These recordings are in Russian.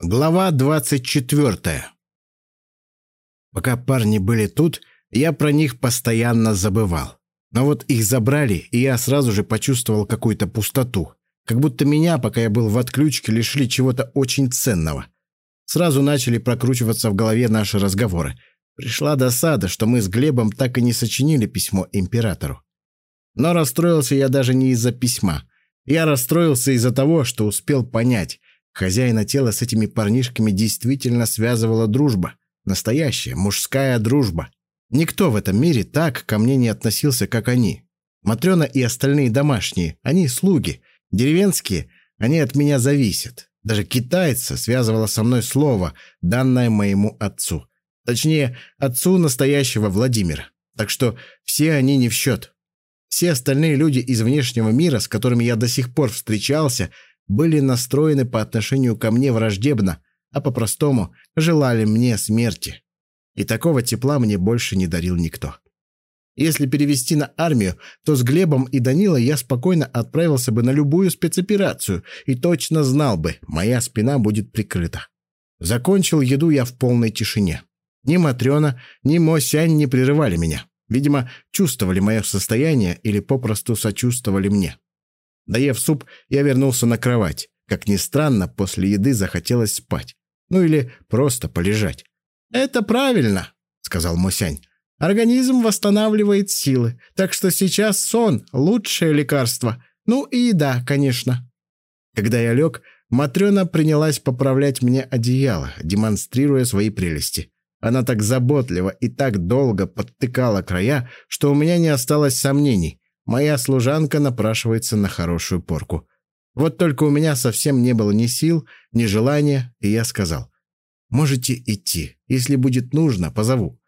Глава двадцать четвертая. Пока парни были тут, я про них постоянно забывал. Но вот их забрали, и я сразу же почувствовал какую-то пустоту. Как будто меня, пока я был в отключке, лишили чего-то очень ценного. Сразу начали прокручиваться в голове наши разговоры. Пришла досада, что мы с Глебом так и не сочинили письмо императору. Но расстроился я даже не из-за письма. Я расстроился из-за того, что успел понять. Хозяина тела с этими парнишками действительно связывала дружба. Настоящая мужская дружба. Никто в этом мире так ко мне не относился, как они. Матрена и остальные домашние, они слуги. Деревенские, они от меня зависят. Даже китайца связывало со мной слово, данное моему отцу. Точнее, отцу настоящего Владимира. Так что все они не в счет. Все остальные люди из внешнего мира, с которыми я до сих пор встречался, были настроены по отношению ко мне враждебно, а по-простому желали мне смерти. И такого тепла мне больше не дарил никто. Если перевести на армию, то с Глебом и Данилой я спокойно отправился бы на любую спецоперацию и точно знал бы, моя спина будет прикрыта. Закончил еду я в полной тишине. Ни Матрена, ни Мосянь не прерывали меня. Видимо, чувствовали мое состояние или попросту сочувствовали мне. Доев суп, я вернулся на кровать. Как ни странно, после еды захотелось спать. Ну или просто полежать. «Это правильно», — сказал Мусянь. «Организм восстанавливает силы, так что сейчас сон — лучшее лекарство. Ну и еда, конечно». Когда я лег, Матрена принялась поправлять мне одеяло, демонстрируя свои прелести. Она так заботливо и так долго подтыкала края, что у меня не осталось сомнений. Моя служанка напрашивается на хорошую порку. Вот только у меня совсем не было ни сил, ни желания, и я сказал, «Можете идти. Если будет нужно, позову».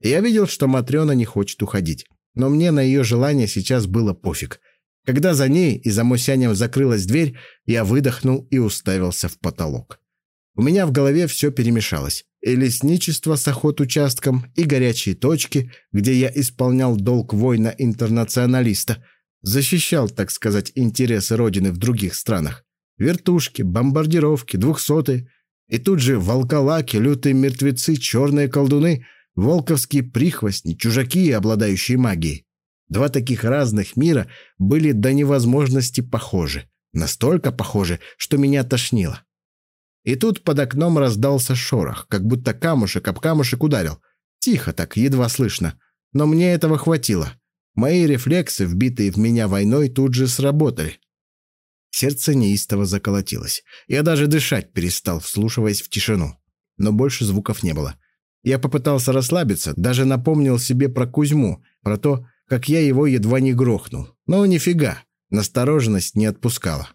Я видел, что Матрена не хочет уходить, но мне на ее желание сейчас было пофиг. Когда за ней и за Мосянем закрылась дверь, я выдохнул и уставился в потолок. У меня в голове все перемешалось и лесничество с охот-участком, и горячие точки, где я исполнял долг воина-интернационалиста, защищал, так сказать, интересы Родины в других странах. Вертушки, бомбардировки, двухсотые. И тут же волколаки, лютые мертвецы, черные колдуны, волковские прихвостни, чужаки, обладающие магией. Два таких разных мира были до невозможности похожи. Настолько похожи, что меня тошнило. И тут под окном раздался шорох, как будто камушек об камушек ударил. Тихо так, едва слышно. Но мне этого хватило. Мои рефлексы, вбитые в меня войной, тут же сработали. Сердце неистово заколотилось. Я даже дышать перестал, вслушиваясь в тишину. Но больше звуков не было. Я попытался расслабиться, даже напомнил себе про Кузьму, про то, как я его едва не грохнул. Но нифига, настороженность не отпускала.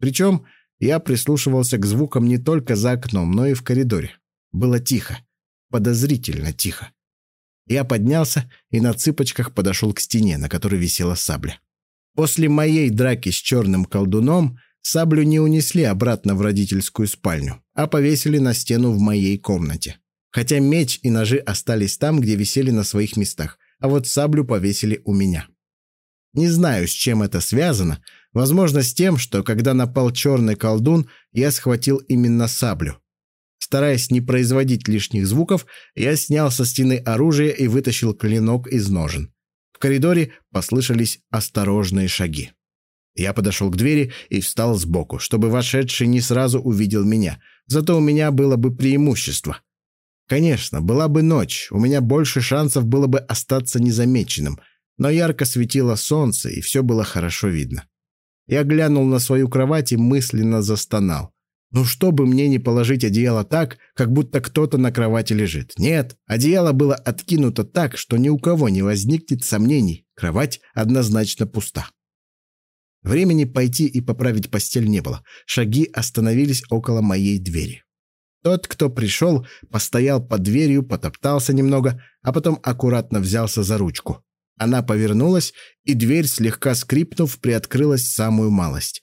Причем я прислушивался к звукам не только за окном, но и в коридоре. Было тихо. Подозрительно тихо. Я поднялся и на цыпочках подошел к стене, на которой висела сабля. После моей драки с черным колдуном саблю не унесли обратно в родительскую спальню, а повесили на стену в моей комнате. Хотя меч и ножи остались там, где висели на своих местах, а вот саблю повесили у меня. Не знаю, с чем это связано, Возможно, с тем, что когда напал черный колдун, я схватил именно саблю. Стараясь не производить лишних звуков, я снял со стены оружие и вытащил клинок из ножен. В коридоре послышались осторожные шаги. Я подошел к двери и встал сбоку, чтобы вошедший не сразу увидел меня. Зато у меня было бы преимущество. Конечно, была бы ночь, у меня больше шансов было бы остаться незамеченным, но ярко светило солнце, и все было хорошо видно. Я глянул на свою кровать и мысленно застонал. Ну, чтобы мне не положить одеяло так, как будто кто-то на кровати лежит. Нет, одеяло было откинуто так, что ни у кого не возникнет сомнений. Кровать однозначно пуста. Времени пойти и поправить постель не было. Шаги остановились около моей двери. Тот, кто пришел, постоял под дверью, потоптался немного, а потом аккуратно взялся за ручку. Она повернулась, и дверь, слегка скрипнув, приоткрылась самую малость.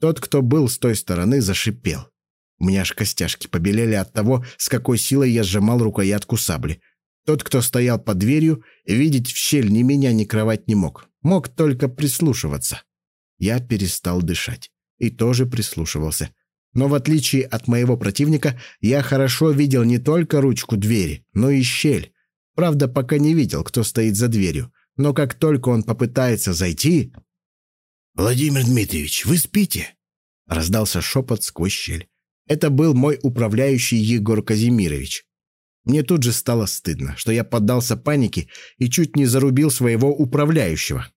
Тот, кто был с той стороны, зашипел. У меня аж костяшки побелели от того, с какой силой я сжимал рукоятку сабли. Тот, кто стоял под дверью, видеть в щель ни меня, ни кровать не мог. Мог только прислушиваться. Я перестал дышать. И тоже прислушивался. Но в отличие от моего противника, я хорошо видел не только ручку двери, но и щель. Правда, пока не видел, кто стоит за дверью. Но как только он попытается зайти... «Владимир Дмитриевич, вы спите?» Раздался шепот сквозь щель. Это был мой управляющий Егор Казимирович. Мне тут же стало стыдно, что я поддался панике и чуть не зарубил своего управляющего.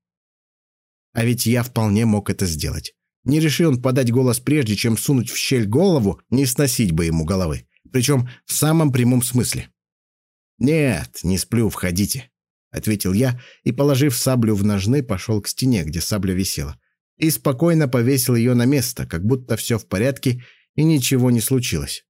А ведь я вполне мог это сделать. Не решил он подать голос прежде, чем сунуть в щель голову, не сносить бы ему головы. Причем в самом прямом смысле. «Нет, не сплю, входите», — ответил я и, положив саблю в ножны, пошел к стене, где сабля висела, и спокойно повесил ее на место, как будто все в порядке и ничего не случилось.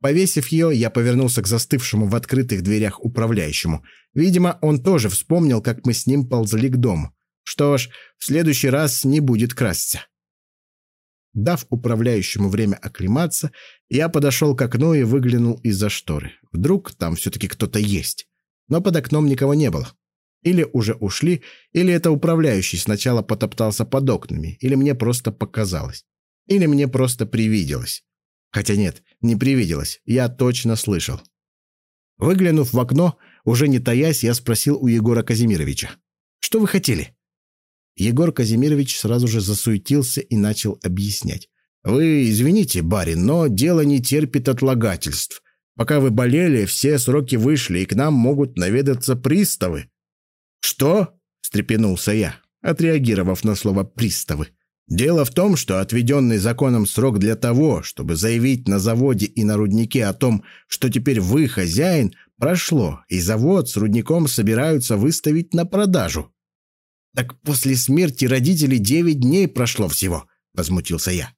Повесив ее, я повернулся к застывшему в открытых дверях управляющему. Видимо, он тоже вспомнил, как мы с ним ползли к дому. Что ж, в следующий раз не будет красться. Дав управляющему время оклематься, я подошел к окну и выглянул из-за шторы. Вдруг там все-таки кто-то есть. Но под окном никого не было. Или уже ушли, или это управляющий сначала потоптался под окнами, или мне просто показалось. Или мне просто привиделось. Хотя нет, не привиделось, я точно слышал. Выглянув в окно, уже не таясь, я спросил у Егора Казимировича. «Что вы хотели?» Егор Казимирович сразу же засуетился и начал объяснять. «Вы извините, барин, но дело не терпит отлагательств. Пока вы болели, все сроки вышли, и к нам могут наведаться приставы». «Что?» – встрепенулся я, отреагировав на слово «приставы». Дело в том, что отведенный законом срок для того, чтобы заявить на заводе и на руднике о том, что теперь вы хозяин, прошло, и завод с рудником собираются выставить на продажу. «Так после смерти родителей девять дней прошло всего», — возмутился я.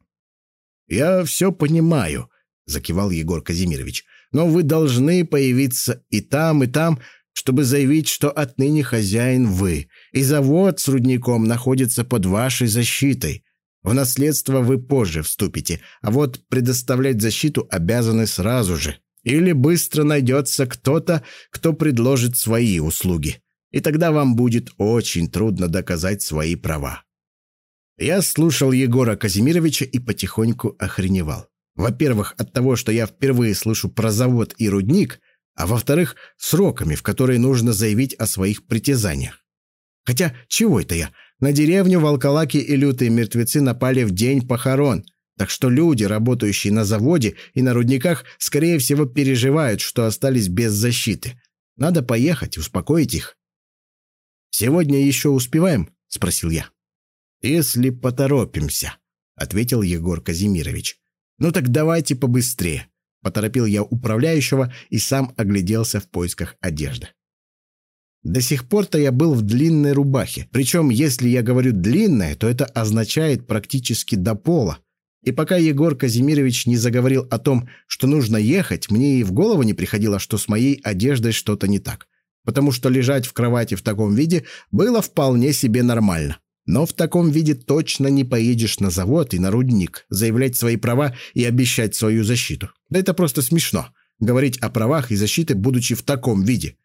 «Я все понимаю», — закивал Егор Казимирович, «но вы должны появиться и там, и там, чтобы заявить, что отныне хозяин вы, и завод с рудником находится под вашей защитой. В наследство вы позже вступите, а вот предоставлять защиту обязаны сразу же. Или быстро найдется кто-то, кто предложит свои услуги. И тогда вам будет очень трудно доказать свои права. Я слушал Егора Казимировича и потихоньку охреневал. Во-первых, от того, что я впервые слышу про завод и рудник – а во-вторых, сроками, в которые нужно заявить о своих притязаниях. Хотя, чего это я? На деревню волколаки и лютые мертвецы напали в день похорон, так что люди, работающие на заводе и на рудниках, скорее всего, переживают, что остались без защиты. Надо поехать, успокоить их. «Сегодня еще успеваем?» – спросил я. «Если поторопимся», – ответил Егор Казимирович. «Ну так давайте побыстрее. Поторопил я управляющего и сам огляделся в поисках одежды. До сих пор-то я был в длинной рубахе. Причем, если я говорю «длинная», то это означает практически до пола. И пока Егор Казимирович не заговорил о том, что нужно ехать, мне и в голову не приходило, что с моей одеждой что-то не так. Потому что лежать в кровати в таком виде было вполне себе нормально. Но в таком виде точно не поедешь на завод и на рудник, заявлять свои права и обещать свою защиту. Да это просто смешно. Говорить о правах и защите, будучи в таком виде.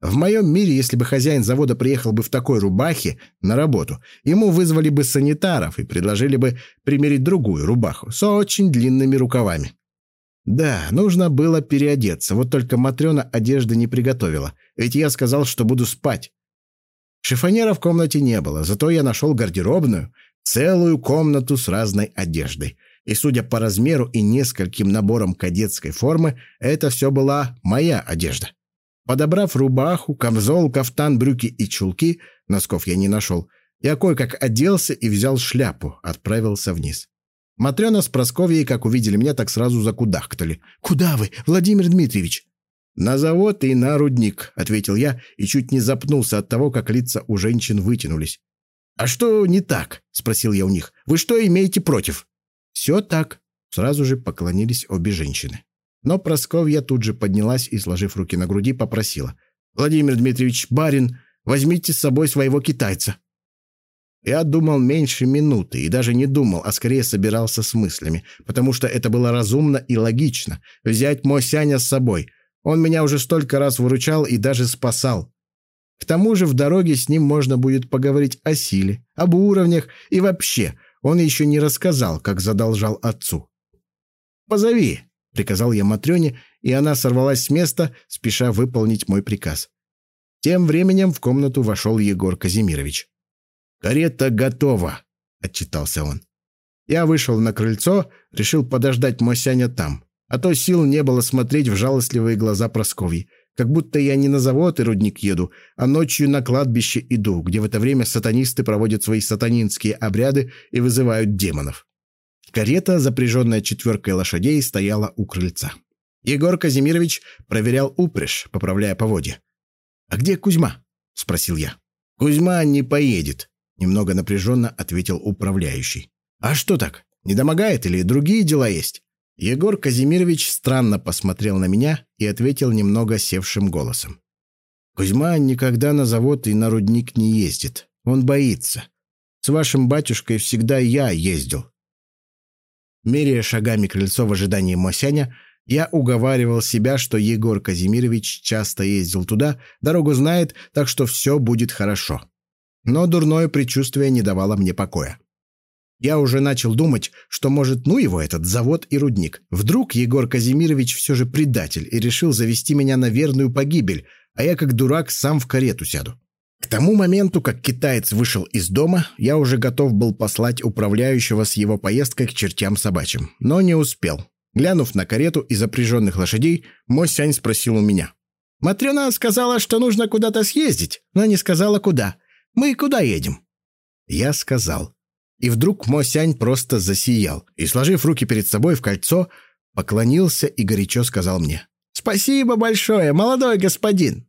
В моем мире, если бы хозяин завода приехал бы в такой рубахе на работу, ему вызвали бы санитаров и предложили бы примерить другую рубаху с очень длинными рукавами. Да, нужно было переодеться, вот только Матрена одежды не приготовила, ведь я сказал, что буду спать. Шифонера в комнате не было, зато я нашел гардеробную, целую комнату с разной одеждой. И, судя по размеру и нескольким наборам кадетской формы, это все была моя одежда. Подобрав рубаху, камзол, кафтан, брюки и чулки, носков я не нашел, я кое-как оделся и взял шляпу, отправился вниз. Матрена с Просковьей, как увидели меня, так сразу закудахтали. «Куда вы, Владимир Дмитриевич?» «На завод и на рудник», — ответил я и чуть не запнулся от того, как лица у женщин вытянулись. «А что не так?» — спросил я у них. «Вы что имеете против?» «Все так», — сразу же поклонились обе женщины. Но Просковья тут же поднялась и, сложив руки на груди, попросила. «Владимир Дмитриевич, барин, возьмите с собой своего китайца». Я думал меньше минуты и даже не думал, а скорее собирался с мыслями, потому что это было разумно и логично — взять Мосяня с собой — он меня уже столько раз выручал и даже спасал. К тому же в дороге с ним можно будет поговорить о силе, об уровнях и вообще. Он еще не рассказал, как задолжал отцу. позови!» — приказал я Матрёне, и она сорвалась с места, спеша выполнить мой приказ. Тем временем в комнату вошел Егор Казимирович. «Карета готова», — отчитался он. Я вышел на крыльцо, решил подождать Мосяня там, а то сил не было смотреть в жалостливые глаза Просковьи, как будто я не на завод и рудник еду, а ночью на кладбище иду, где в это время сатанисты проводят свои сатанинские обряды и вызывают демонов. Карета, запряженная четверкой лошадей, стояла у крыльца. Егор Казимирович проверял упряжь, поправляя поводья. «А где Кузьма?» — спросил я. «Кузьма не поедет», — немного напряженно ответил управляющий. «А что так? Не домогает или другие дела есть?» Егор Казимирович странно посмотрел на меня и ответил немного севшим голосом. «Кузьма никогда на завод и на рудник не ездит. Он боится. С вашим батюшкой всегда я ездил». Меряя шагами крыльцо в ожидании Мосяня, я уговаривал себя, что Егор Казимирович часто ездил туда, дорогу знает, так что все будет хорошо. Но дурное предчувствие не давало мне покоя. Я уже начал думать, что, может, ну его этот завод и рудник. Вдруг Егор Казимирович все же предатель и решил завести меня на верную погибель, а я как дурак сам в карету сяду. К тому моменту, как китаец вышел из дома, я уже готов был послать управляющего с его поездкой к чертям собачьим, но не успел. Глянув на карету и запряженных лошадей, мой Сянь спросил у меня. «Матрена сказала, что нужно куда-то съездить, но не сказала, куда. Мы куда едем?» Я сказал. И вдруг Мосянь просто засиял и, сложив руки перед собой в кольцо, поклонился и горячо сказал мне. «Спасибо большое, молодой господин!